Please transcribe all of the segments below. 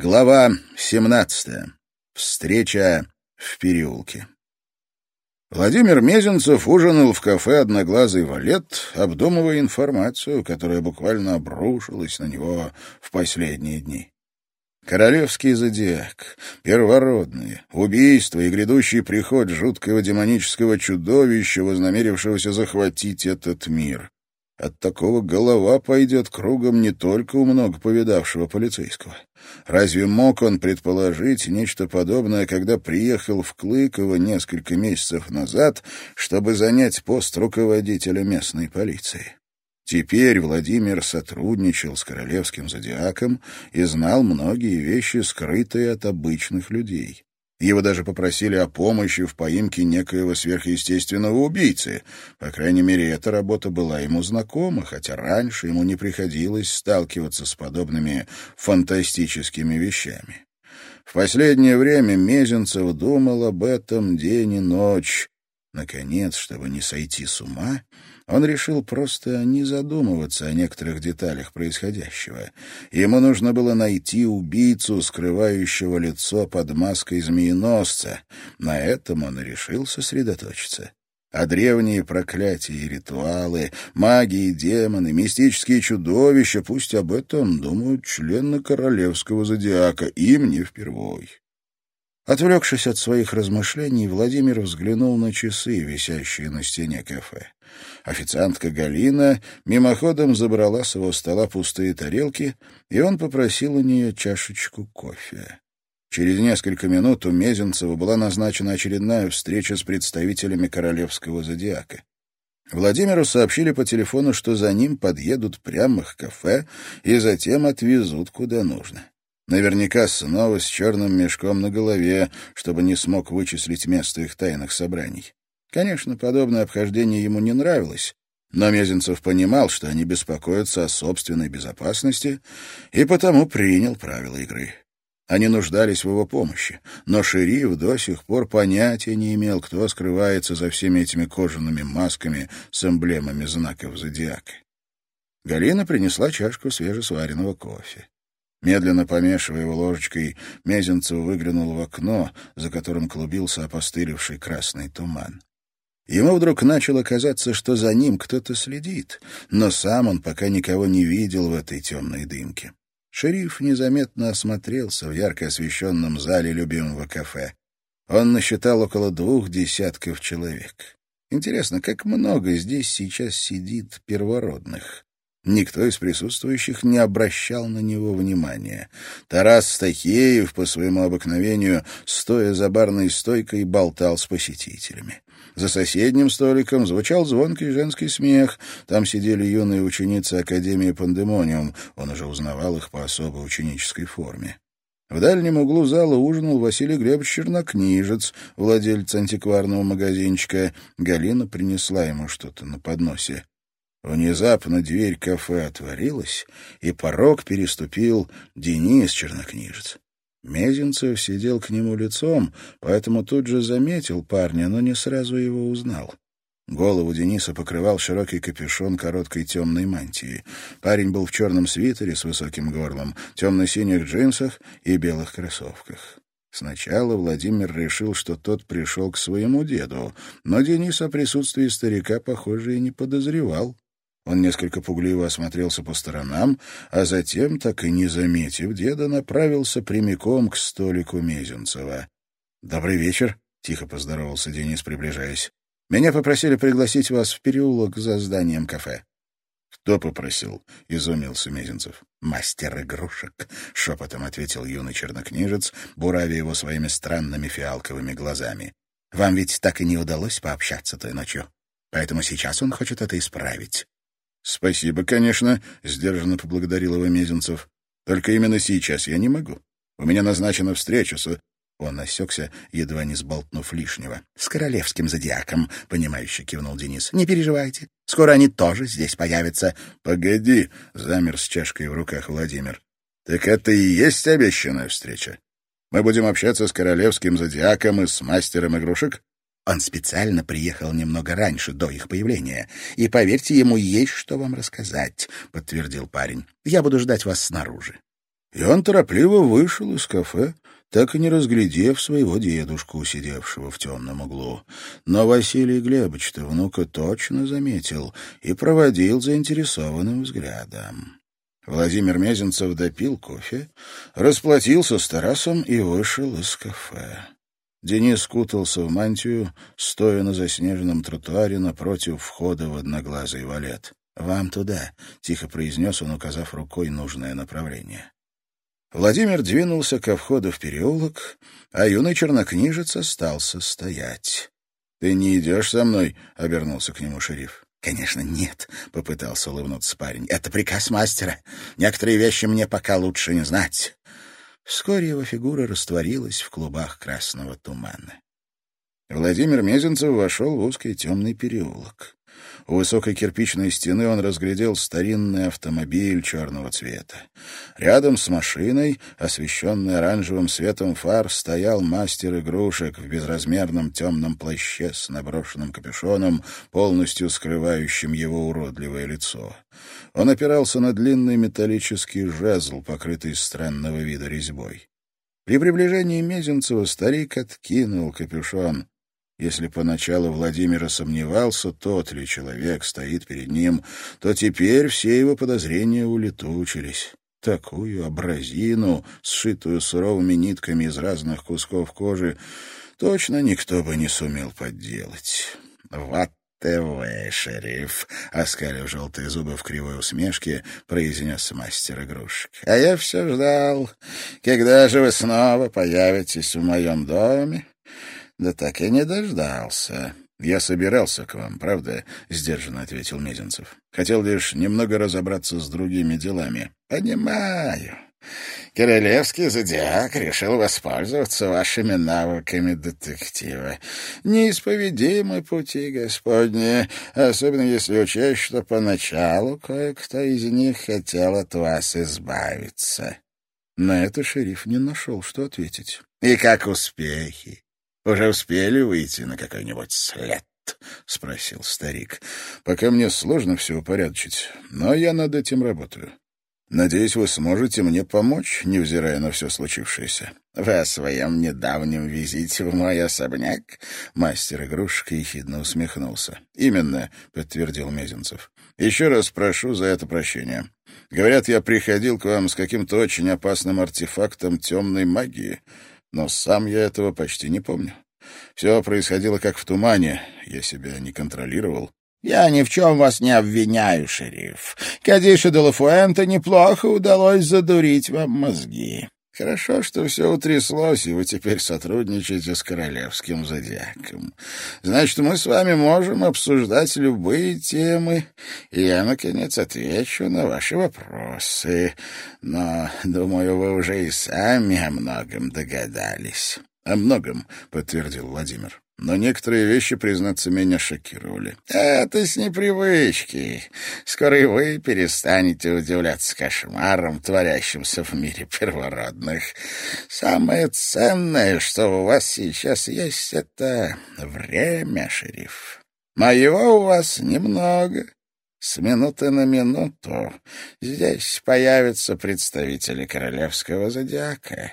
Глава 17. Встреча в переулке. Владимир Мезенцев ужинал в кафе «Одноглазый валет», обдумывая информацию, которая буквально обрушилась на него в последние дни. Королевский зодиак, первородные, убийство и грядущий приход жуткого демонического чудовища, вознамерившегося захватить этот мир. От такого голова пойдет кругом не только у много повидавшего полицейского. Разве мог он предположить нечто подобное, когда приехал в Клыково несколько месяцев назад, чтобы занять пост руководителя местной полиции? Теперь Владимир сотрудничал с королевским зодиаком и знал многие вещи, скрытые от обычных людей. Его даже попросили о помощи в поимке некоего сверхъестественного убийцы. По крайней мере, эта работа была ему знакома, хотя раньше ему не приходилось сталкиваться с подобными фантастическими вещами. В последнее время Мезенцев думал об этом день и ночь. Наконец, чтобы не сойти с ума, он решил просто не задумываться о некоторых деталях происходящего. Ему нужно было найти убийцу, скрывающего лицо под маской змееносца. На этом он решил сосредоточиться. А древние проклятия и ритуалы, маги и демоны, мистические чудовища, пусть об этом думают члены королевского зодиака, им не впервой. Отвлекшись от своих размышлений, Владимир взглянул на часы, висящие на стене кафе. Официантка Галина мимоходом забрала с его стола пустые тарелки, и он попросил у нее чашечку кофе. Через несколько минут у Мезенцева была назначена очередная встреча с представителями королевского зодиака. Владимиру сообщили по телефону, что за ним подъедут прямо к кафе и затем отвезут куда нужно. Наверняка снова с черным мешком на голове, чтобы не смог вычислить место их тайных собраний. Конечно, подобное обхождение ему не нравилось, но Мезенцев понимал, что они беспокоятся о собственной безопасности, и потому принял правила игры. Они нуждались в его помощи, но шериф до сих пор понятия не имел, кто скрывается за всеми этими кожаными масками с эмблемами знаков зодиака. Галина принесла чашку свежесваренного кофе. Медленно помешивая его ложечкой, Мезенцев выглянул в окно, за которым клубился опостылевший красный туман. Ему вдруг начало казаться, что за ним кто-то следит, но сам он пока никого не видел в этой темной дымке. Шериф незаметно осмотрелся в ярко освещенном зале любимого кафе. Он насчитал около двух десятков человек. Интересно, как много здесь сейчас сидит первородных? Никто из присутствующих не обращал на него внимания. Тарас Стахеев, по своему обыкновению, стоя за барной стойкой, болтал с посетителями. За соседним столиком звучал звонкий женский смех. Там сидели юные ученицы Академии Пандемониум. Он уже узнавал их по особой ученической форме. В дальнем углу зала ужинал Василий Глебович Чернокнижец, владелец антикварного магазинчика. Галина принесла ему что-то на подносе. Внезапно дверь кафе отворилась, и порог переступил Денис Чернокнижец. Мезенцев сидел к нему лицом, поэтому тут же заметил парня, но не сразу его узнал. Голову Дениса покрывал широкий капюшон короткой темной мантии. Парень был в черном свитере с высоким горлом, темно-синих джинсах и белых кроссовках. Сначала Владимир решил, что тот пришел к своему деду, но Денис о присутствии старика, похоже, и не подозревал. Он несколько пугливо осмотрелся по сторонам, а затем, так и не заметив деда, направился прямиком к столику Мезенцева. «Добрый вечер», — тихо поздоровался Денис, приближаясь. «Меня попросили пригласить вас в переулок за зданием кафе». «Кто попросил?» — изумился Мезенцев. «Мастер игрушек», — шепотом ответил юный чернокнижец, буравя его своими странными фиалковыми глазами. «Вам ведь так и не удалось пообщаться той ночью, поэтому сейчас он хочет это исправить. «Спасибо, конечно», — сдержанно поблагодарил его Мезенцев. «Только именно сейчас я не могу. У меня назначена встреча с...» Он осекся, едва не сболтнув лишнего. «С королевским зодиаком», — понимающе кивнул Денис. «Не переживайте. Скоро они тоже здесь появятся». «Погоди», — замер с чашкой в руках Владимир. «Так это и есть обещанная встреча? Мы будем общаться с королевским зодиаком и с мастером игрушек?» Он специально приехал немного раньше, до их появления. И, поверьте, ему есть что вам рассказать, — подтвердил парень. Я буду ждать вас снаружи. И он торопливо вышел из кафе, так и не разглядев своего дедушку, сидевшего в темном углу. Но Василий Глебович-то внука точно заметил и проводил заинтересованным взглядом. Владимир Мезенцев допил кофе, расплатился с Тарасом и вышел из кафе. Денис кутался в мантию, стоя на заснеженном тротуаре напротив входа в одноглазый валет. «Вам туда», — тихо произнес он, указав рукой нужное направление. Владимир двинулся ко входу в переулок, а юный чернокнижец остался стоять. — Ты не идешь со мной? — обернулся к нему шериф. — Конечно, нет, — попытался улыбнуться парень. — Это приказ мастера. Некоторые вещи мне пока лучше не знать. Вскоре его фигура растворилась в клубах красного тумана. Владимир Мезенцев вошел в узкий темный переулок. У высокой кирпичной стены он разглядел старинный автомобиль черного цвета. Рядом с машиной, освещенный оранжевым светом фар, стоял мастер игрушек в безразмерном темном плаще с наброшенным капюшоном, полностью скрывающим его уродливое лицо. Он опирался на длинный металлический жезл, покрытый странного вида резьбой. При приближении Мезенцева старик откинул капюшон. Если поначалу Владимир сомневался, тот ли человек стоит перед ним, то теперь все его подозрения улетучились. Такую образину, сшитую суровыми нитками из разных кусков кожи, точно никто бы не сумел подделать. «Вот ТВ, шериф», — оскалив желтые зубы в кривой усмешке, произнес мастер игрушек. «А я все ждал, когда же вы снова появитесь в моем доме да так и не дождался. Я собирался к вам, правда? сдержанно ответил Мезенцев. Хотел лишь немного разобраться с другими делами. Понимаю. Королевский зодиак решил воспользоваться вашими навыками детектива. Неисповедимы пути Господни, особенно если учесть, что поначалу кое-кто из них хотел от вас избавиться. На это шериф не нашел, что ответить. И как успехи? Уже успели выйти на какой-нибудь след? — спросил старик. — Пока мне сложно все упорядочить, но я над этим работаю. Надеюсь, вы сможете мне помочь, невзирая на все случившееся. — Вы о своем недавнем визите в мой особняк? Мастер игрушек ехидно усмехнулся. — Именно, — подтвердил Мезенцев. — Еще раз прошу за это прощения. Говорят, я приходил к вам с каким-то очень опасным артефактом темной магии — но сам я этого почти не помню. Все происходило как в тумане, я себя не контролировал. «Я ни в чем вас не обвиняю, шериф. Кадиша де Лафуэнте неплохо удалось задурить вам мозги. Хорошо, что все утряслось, и вы теперь сотрудничаете с королевским зодиаком. Значит, мы с вами можем обсуждать любые темы, и я, наконец, отвечу на ваши вопросы. Но, думаю, вы уже и сами о многом догадались. — О многом, — подтвердил Владимир. Но некоторые вещи, признаться, меня шокировали. Это с непривычки. Скоро и вы перестанете удивляться кошмарам, творящимся в мире первородных. Самое ценное, что у вас сейчас есть, это время, шериф. Моего у вас немного. С минуты на минуту здесь появятся представители королевского зодиака.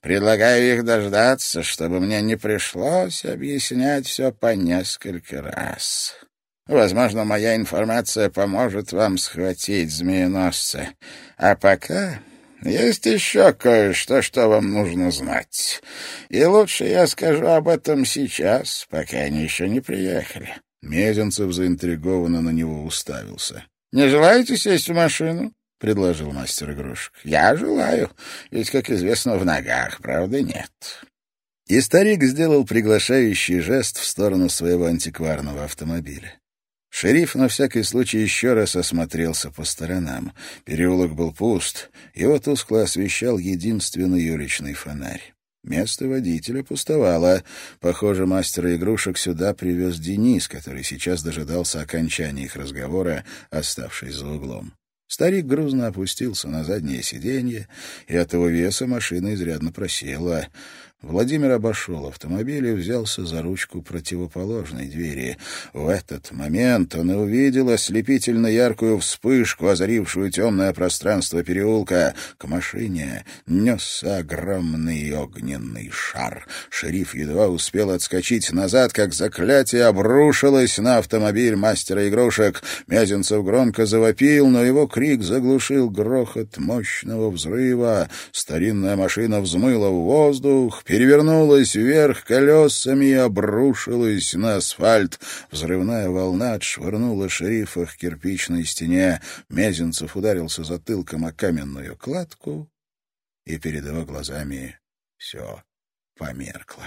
Предлагаю их дождаться, чтобы мне не пришлось объяснять все по несколько раз. Возможно, моя информация поможет вам схватить змееносца. А пока есть еще кое-что, что вам нужно знать. И лучше я скажу об этом сейчас, пока они еще не приехали. Мезенцев заинтригованно на него уставился. — Не желаете сесть в машину? — предложил мастер игрушек. — Я желаю, ведь, как известно, в ногах, правда, нет. И старик сделал приглашающий жест в сторону своего антикварного автомобиля. Шериф на всякий случай еще раз осмотрелся по сторонам. Переулок был пуст, его тускло освещал единственный уличный фонарь. Место водителя пустовало. Похоже, мастера игрушек сюда привез Денис, который сейчас дожидался окончания их разговора, оставшись за углом. Старик грузно опустился на заднее сиденье, и от его веса машина изрядно просела. Владимир обошел автомобиль и взялся за ручку противоположной двери. В этот момент он увидел ослепительно яркую вспышку, озарившую темное пространство переулка. К машине несся огромный огненный шар. Шериф едва успел отскочить назад, как заклятие обрушилось на автомобиль мастера игрушек. Мязенцев громко завопил, но его крик заглушил грохот мощного взрыва. Старинная машина взмыла в воздух, перевернулась вверх колесами и обрушилась на асфальт. Взрывная волна отшвырнула шерифа к кирпичной стене. Мезенцев ударился затылком о каменную кладку, и перед его глазами все померкло.